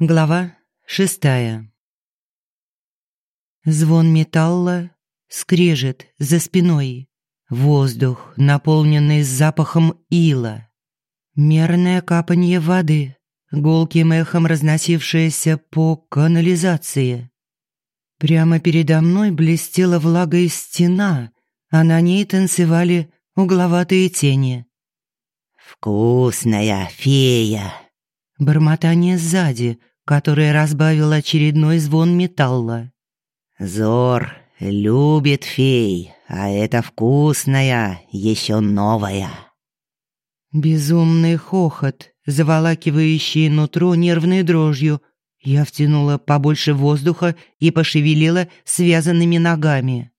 Глава шестая. Звон металла, скрежет за спиной. Воздух, наполненный запахом ила. Мерное капанье воды, гулким эхом разносившееся по канализации. Прямо передо мной блестела влагой стена, а на ней танцевали угловатые тени. «Вкусная фея!» Бормотание сзади, которое разбавил очередной звон металла. «Зор любит фей, а это вкусная, еще новая». Безумный хохот, заволакивающий нутро нервной дрожью. Я втянула побольше воздуха и пошевелила связанными ногами.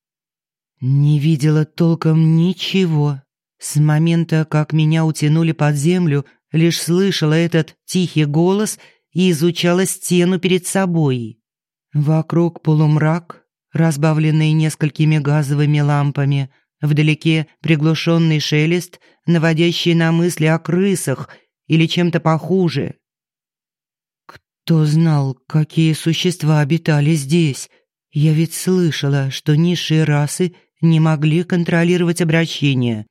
Не видела толком ничего. С момента, как меня утянули под землю, лишь слышала этот тихий голос и изучала стену перед собой. Вокруг полумрак, разбавленный несколькими газовыми лампами, вдалеке приглушенный шелест, наводящий на мысли о крысах или чем-то похуже. Кто знал, какие существа обитали здесь? Я ведь слышала, что низшие расы не могли контролировать обращение,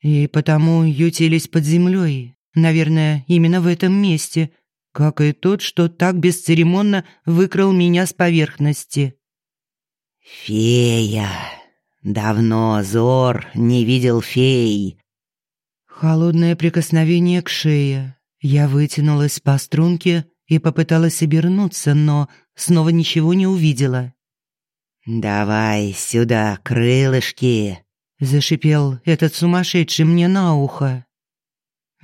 и потому ютились под землей, Наверное, именно в этом месте, как и тот, что так бесцеремонно выкрал меня с поверхности. «Фея! Давно Зор не видел фей!» Холодное прикосновение к шее. Я вытянулась по струнке и попыталась обернуться, но снова ничего не увидела. «Давай сюда крылышки!» – зашипел этот сумасшедший мне на ухо.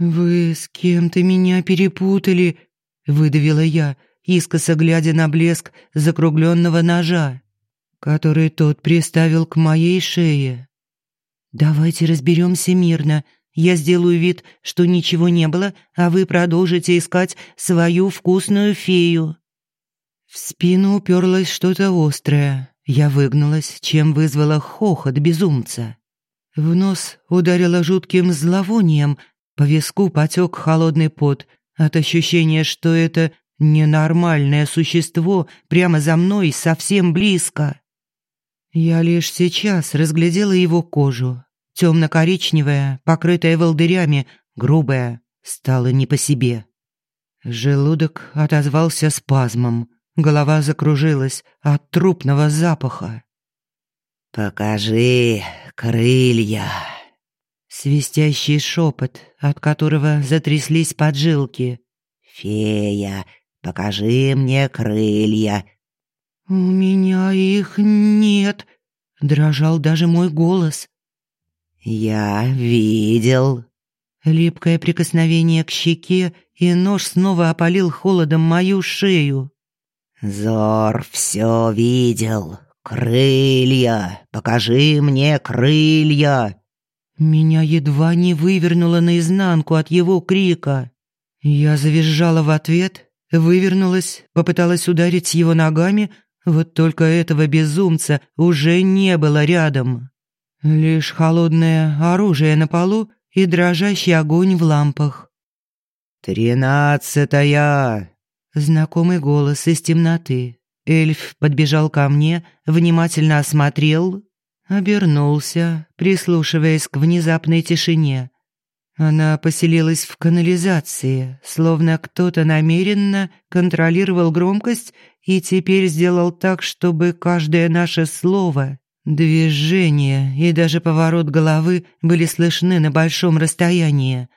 «Вы с кем-то меня перепутали», — выдавила я, искоса глядя на блеск закругленного ножа, который тот приставил к моей шее. «Давайте разберемся мирно. Я сделаю вид, что ничего не было, а вы продолжите искать свою вкусную фею». В спину уперлось что-то острое. Я выгнулась, чем вызвала хохот безумца. В нос ударило жутким зловонием, по виску потек холодный пот от ощущения, что это ненормальное существо прямо за мной совсем близко. Я лишь сейчас разглядела его кожу. Темно-коричневая, покрытая волдырями, грубая, стала не по себе. Желудок отозвался спазмом, голова закружилась от трупного запаха. «Покажи крылья!» Свистящий шепот, от которого затряслись поджилки. «Фея, покажи мне крылья». «У меня их нет», — дрожал даже мой голос. «Я видел». Липкое прикосновение к щеке, и нож снова опалил холодом мою шею. «Зор все видел. Крылья! Покажи мне крылья!» Меня едва не вывернуло наизнанку от его крика. Я завизжала в ответ, вывернулась, попыталась ударить его ногами, вот только этого безумца уже не было рядом. Лишь холодное оружие на полу и дрожащий огонь в лампах. «Тринадцатая!» Знакомый голос из темноты. Эльф подбежал ко мне, внимательно осмотрел, Обернулся, прислушиваясь к внезапной тишине. Она поселилась в канализации, словно кто-то намеренно контролировал громкость и теперь сделал так, чтобы каждое наше слово, движение и даже поворот головы были слышны на большом расстоянии.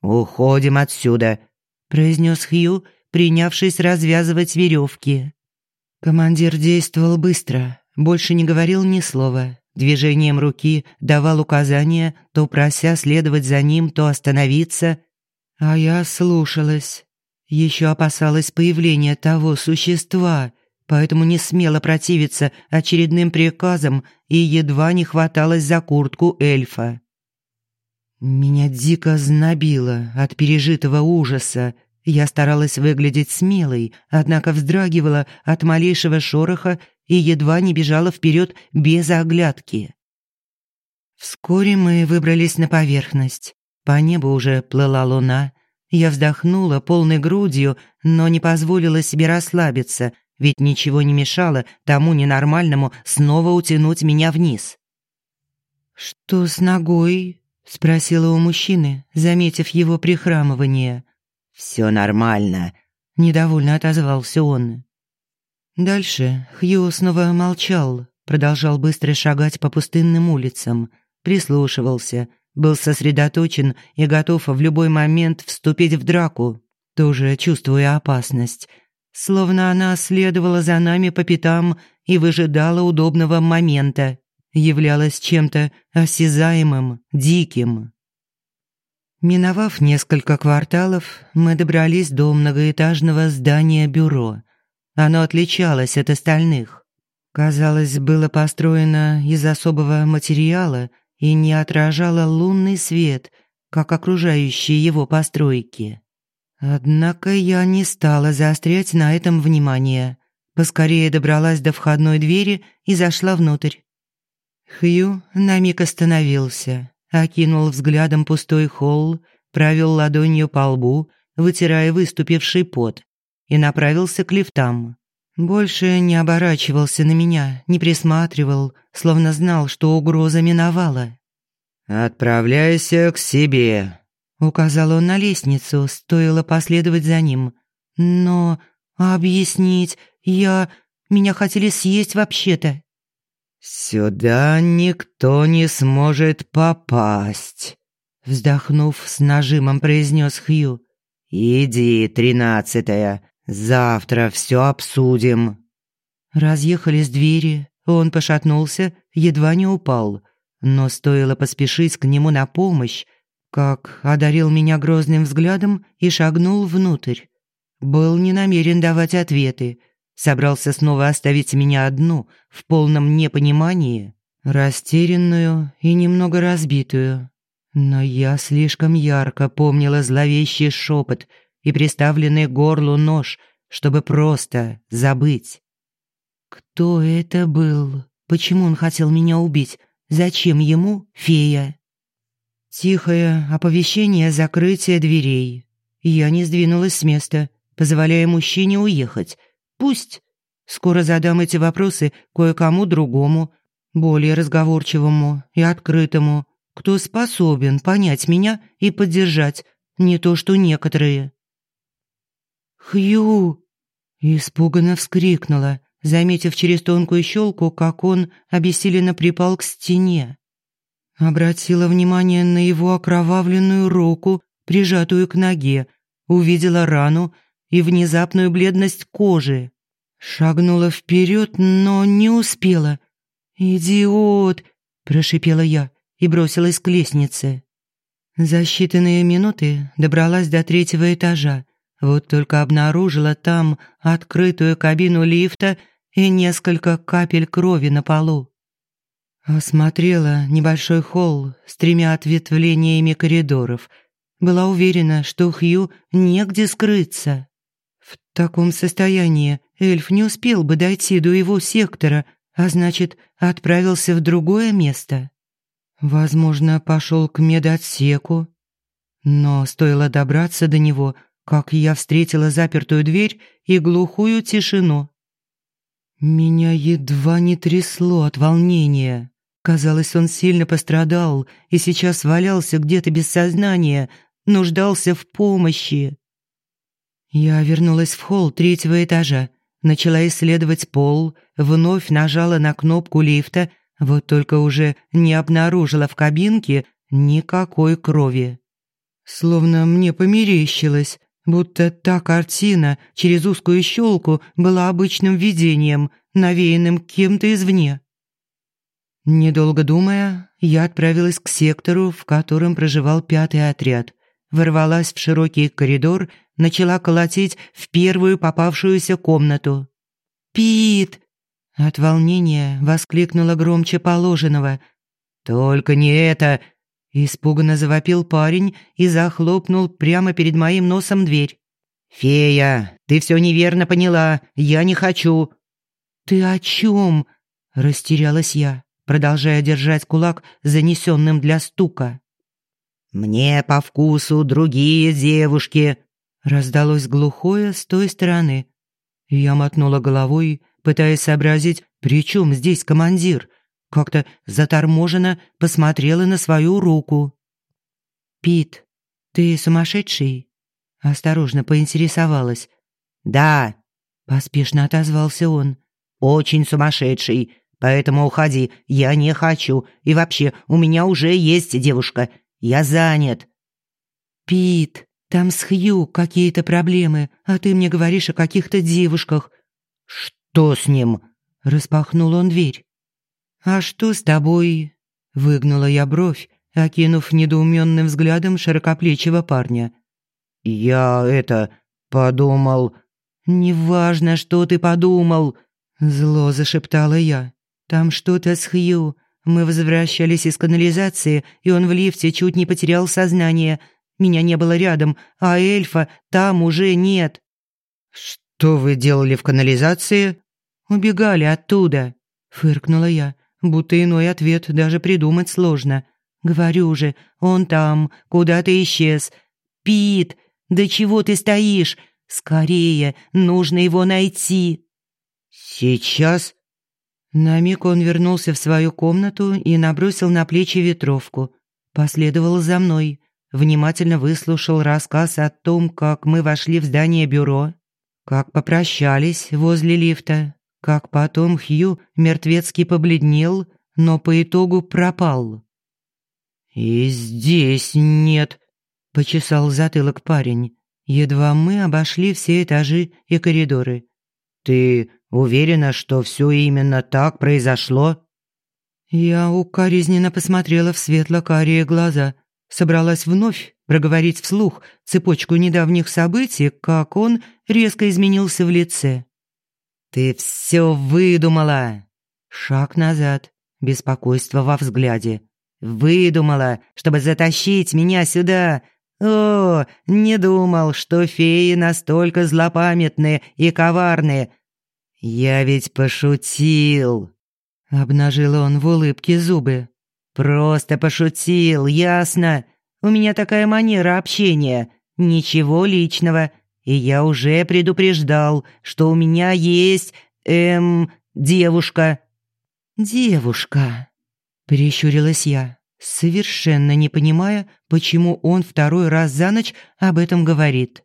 «Уходим отсюда», — произнес Хью, принявшись развязывать веревки. Командир действовал быстро, больше не говорил ни слова. Движением руки давал указания, то прося следовать за ним, то остановиться. А я слушалась. Еще опасалась появления того существа, поэтому не смела противиться очередным приказам и едва не хваталась за куртку эльфа. Меня дико знобило от пережитого ужаса, я старалась выглядеть смелой, однако вздрагивала от малейшего шороха и едва не бежала вперед без оглядки. Вскоре мы выбрались на поверхность. По небу уже плыла луна. Я вздохнула полной грудью, но не позволила себе расслабиться, ведь ничего не мешало тому ненормальному снова утянуть меня вниз. «Что с ногой?» — спросила у мужчины, заметив его прихрамывание. «Все нормально», — недовольно отозвался он. Дальше Хью снова молчал, продолжал быстро шагать по пустынным улицам, прислушивался, был сосредоточен и готов в любой момент вступить в драку, тоже чувствуя опасность, словно она следовала за нами по пятам и выжидала удобного момента, являлась чем-то осязаемым, диким. Миновав несколько кварталов, мы добрались до многоэтажного здания бюро. Оно отличалось от остальных. Казалось, было построено из особого материала и не отражало лунный свет, как окружающие его постройки. Однако я не стала заострять на этом внимание. Поскорее добралась до входной двери и зашла внутрь. Хью на миг остановился, окинул взглядом пустой холл, провел ладонью по лбу, вытирая выступивший пот, и направился к лифтам. Больше не оборачивался на меня, не присматривал, словно знал, что угроза миновала. «Отправляйся к себе», — указал он на лестницу, стоило последовать за ним. «Но объяснить я... Меня хотели съесть вообще-то». «Сюда никто не сможет попасть», — вздохнув с нажимом, произнес Хью. «Иди, тринадцатая, Завтра все обсудим». Разъехались двери, он пошатнулся, едва не упал. Но стоило поспешить к нему на помощь, как одарил меня грозным взглядом и шагнул внутрь. Был не намерен давать ответы. Собрался снова оставить меня одну, в полном непонимании, растерянную и немного разбитую. Но я слишком ярко помнила зловещий шепот — и приставленный горлу нож, чтобы просто забыть. Кто это был? Почему он хотел меня убить? Зачем ему фея? Тихое оповещение закрытия дверей. Я не сдвинулась с места, позволяя мужчине уехать. Пусть. Скоро задам эти вопросы кое-кому другому, более разговорчивому и открытому, кто способен понять меня и поддержать, не то что некоторые. «Хью!» Испуганно вскрикнула, заметив через тонкую щелку, как он обессиленно припал к стене. Обратила внимание на его окровавленную руку, прижатую к ноге, увидела рану и внезапную бледность кожи. Шагнула вперед, но не успела. «Идиот!» – прошипела я и бросилась к лестнице. За считанные минуты добралась до третьего этажа, вот только обнаружила там открытую кабину лифта и несколько капель крови на полу. Осмотрела небольшой холл с тремя ответвлениями коридоров. Была уверена, что Хью негде скрыться. В таком состоянии эльф не успел бы дойти до его сектора, а значит, отправился в другое место. Возможно, пошел к медотсеку. Но стоило добраться до него – как я встретила запертую дверь и глухую тишину. Меня едва не трясло от волнения. Казалось, он сильно пострадал и сейчас валялся где-то без сознания, нуждался в помощи. Я вернулась в холл третьего этажа, начала исследовать пол, вновь нажала на кнопку лифта, вот только уже не обнаружила в кабинке никакой крови. Словно мне померещилось, будто та картина через узкую щелку была обычным видением, навеянным кем-то извне. Недолго думая, я отправилась к сектору, в котором проживал пятый отряд. Ворвалась в широкий коридор, начала колотить в первую попавшуюся комнату. «Пит!» От волнения воскликнула громче положенного. «Только не это!» Испуганно завопил парень и захлопнул прямо перед моим носом дверь. «Фея, ты все неверно поняла. Я не хочу». «Ты о чем?» – растерялась я, продолжая держать кулак занесенным для стука. Мне по вкусу другие девушки», — раздалось глухое с той стороны. Я мотнула головой, пытаясь сообразить, при чем здесь командир. Как-то заторможенно посмотрела на свою руку. «Пит, ты сумасшедший?» Осторожно поинтересовалась. «Да», — поспешно отозвался он. «Очень сумасшедший. Поэтому уходи. Я не хочу. И вообще, у меня уже есть девушка. Я занят». «Пит, там с Хью какие-то проблемы, а ты мне говоришь о каких-то девушках». «Что с ним?» — распахнул он дверь. «А что с тобой?» — выгнула я бровь, окинув недоуменным взглядом широкоплечего парня. «Я это... подумал...» «Неважно, что ты подумал», — зло зашептала я. «Там что-то с Хью. Мы возвращались из канализации, и он в лифте чуть не потерял сознание. Меня не было рядом, а эльфа там уже нет». «Что вы делали в канализации?» «Убегали оттуда», — фыркнула я, будто иной ответ даже придумать сложно. «Говорю же, он там, куда ты исчез. Пит, да чего ты стоишь? Скорее, нужно его найти». «Сейчас?» На миг он вернулся в свою комнату и набросил на плечи ветровку. Последовал за мной, внимательно выслушал рассказ о том, как мы вошли в здание бюро, как попрощались возле лифта, как потом Хью мертвецки побледнел, но по итогу пропал. «И здесь нет», — почесал затылок парень. Едва мы обошли все этажи и коридоры. «Ты уверена, что все именно так произошло?» Я укоризненно посмотрела в светло-карие глаза, собралась вновь проговорить вслух цепочку недавних событий, как он резко изменился в лице. «Ты все выдумала!» Шаг назад, беспокойство во взгляде. «Выдумала, чтобы затащить меня сюда, «О, не думал, что феи настолько злопамятные и коварные. Я ведь пошутил!» Обнажил он в улыбке зубы. «Просто пошутил, ясно? У меня такая манера общения. Ничего личного. И я уже предупреждал, что у меня есть, эм, девушка». «Девушка», — прищурилась я совершенно не понимая, почему он второй раз за ночь об этом говорит.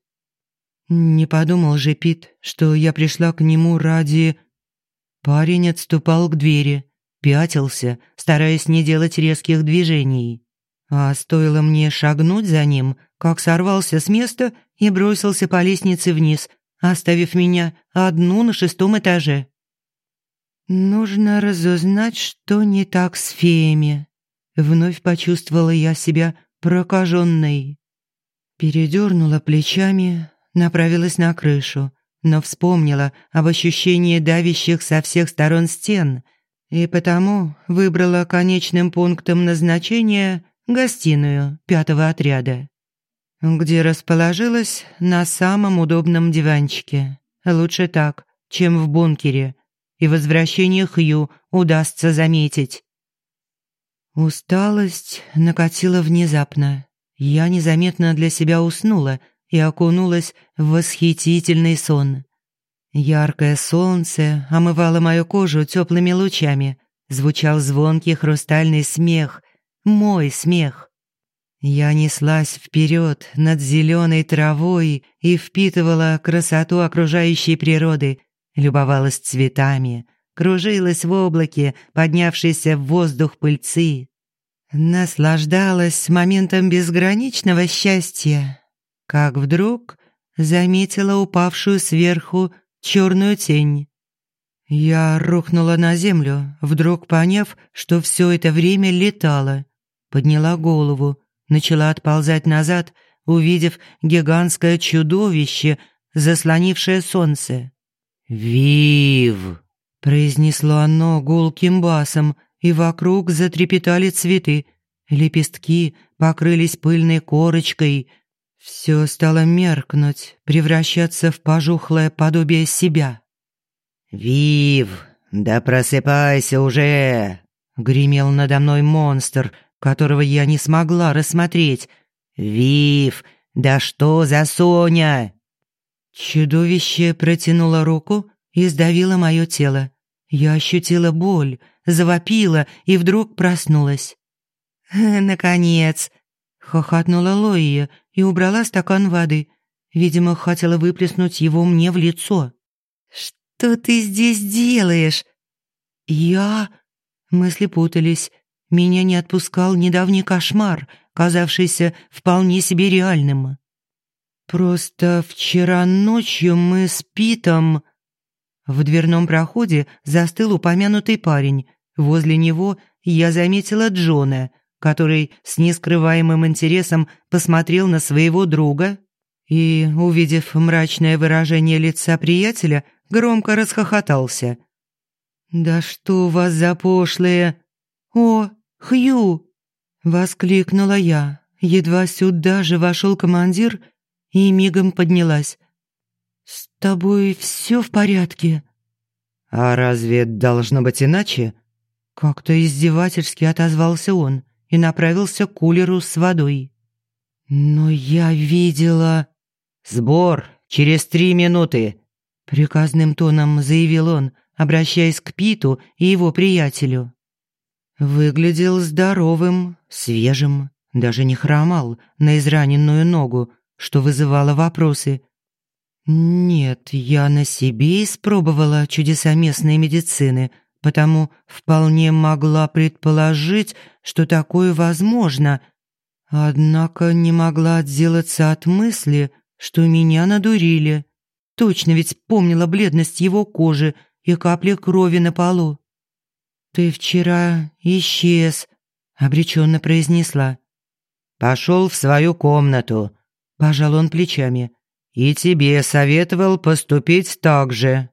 Не подумал же Пит, что я пришла к нему ради... Парень отступал к двери, пятился, стараясь не делать резких движений. А стоило мне шагнуть за ним, как сорвался с места и бросился по лестнице вниз, оставив меня одну на шестом этаже. Нужно разузнать, что не так с феями. Вновь почувствовала я себя прокаженной. Передернула плечами, направилась на крышу, но вспомнила об ощущении давящих со всех сторон стен и потому выбрала конечным пунктом назначения гостиную пятого отряда, где расположилась на самом удобном диванчике. Лучше так, чем в бункере, и возвращение Хью удастся заметить. Усталость накатила внезапно. Я незаметно для себя уснула и окунулась в восхитительный сон. Яркое солнце омывало мою кожу теплыми лучами. Звучал звонкий хрустальный смех. Мой смех. Я неслась вперед над зеленой травой и впитывала красоту окружающей природы, любовалась цветами, кружилась в облаке, поднявшейся в воздух пыльцы. Наслаждалась моментом безграничного счастья, как вдруг заметила упавшую сверху черную тень. Я рухнула на землю, вдруг поняв, что все это время летала. Подняла голову, начала отползать назад, увидев гигантское чудовище, заслонившее солнце. «Вив!» произнесло оно гулким басом, и вокруг затрепетали цветы. Лепестки покрылись пыльной корочкой. Все стало меркнуть, превращаться в пожухлое подобие себя. «Вив, да просыпайся уже!» Гремел надо мной монстр, которого я не смогла рассмотреть. «Вив, да что за Соня?» Чудовище протянуло руку и сдавило мое тело. Я ощутила боль, завопила и вдруг проснулась. «Наконец!» — хохотнула Лоия и убрала стакан воды. Видимо, хотела выплеснуть его мне в лицо. «Что ты здесь делаешь?» «Я...» Мысли путались. Меня не отпускал недавний кошмар, казавшийся вполне себе реальным. «Просто вчера ночью мы с Питом...» В дверном проходе застыл упомянутый парень. Возле него я заметила Джона, который с нескрываемым интересом посмотрел на своего друга и, увидев мрачное выражение лица приятеля, громко расхохотался. «Да что у вас за пошлые...» «О, Хью!» — воскликнула я. Едва сюда же вошел командир и мигом поднялась. «С тобой все в порядке?» «А разве должно быть иначе?» Как-то издевательски отозвался он и направился к кулеру с водой. «Но я видела...» «Сбор через три минуты», — приказным тоном заявил он, обращаясь к Питу и его приятелю. Выглядел здоровым, свежим, даже не хромал на израненную ногу, что вызывало вопросы. Нет, я на себе испробовала чудеса местной медицины, потому вполне могла предположить, что такое возможно. Однако не могла отделаться от мысли, что меня надурили. Точно ведь помнила бледность его кожи и капли крови на полу. «Ты вчера исчез», — обреченно произнесла. «Пошел в свою комнату», — пожал он плечами. «И тебе советовал поступить так же».